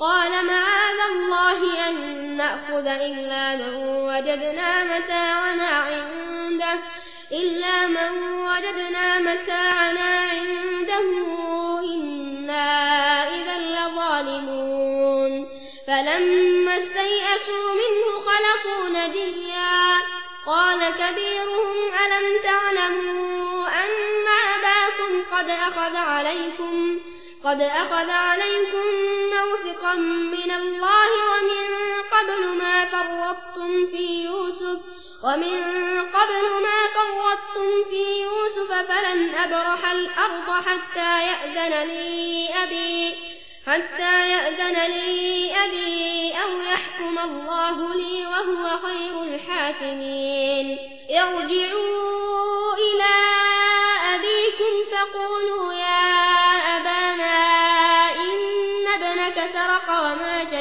قال معاذ الله أن نأخذ إلا من وجدنا متاعنا عنده إلا من وجدنا متاعنا عنده إنا إذا لظالمون. فلما استيئسوا منه خلقوا نجيا. قال كبيرهم ألم تعلموا أن أباكم قد أخذ عليكم قد أخذ عليكم موثقا من الله ومن قبل ما فرطتم في يوسف ومن قبل ما فرطتم في يوسف فلن أبرح الأرض حتى يأذن لي أبي حتى يأذن لي أبي أو يحكم الله لي وهو خير الحاكمين. ارجعوا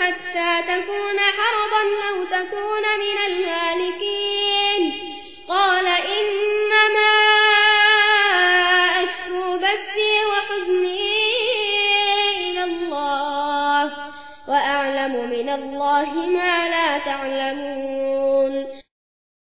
حتى تكون حرضا أو تكون من الهالكين قال إنما أشكو بثي وحزني إلى الله وأعلم من الله ما لا تعلمون.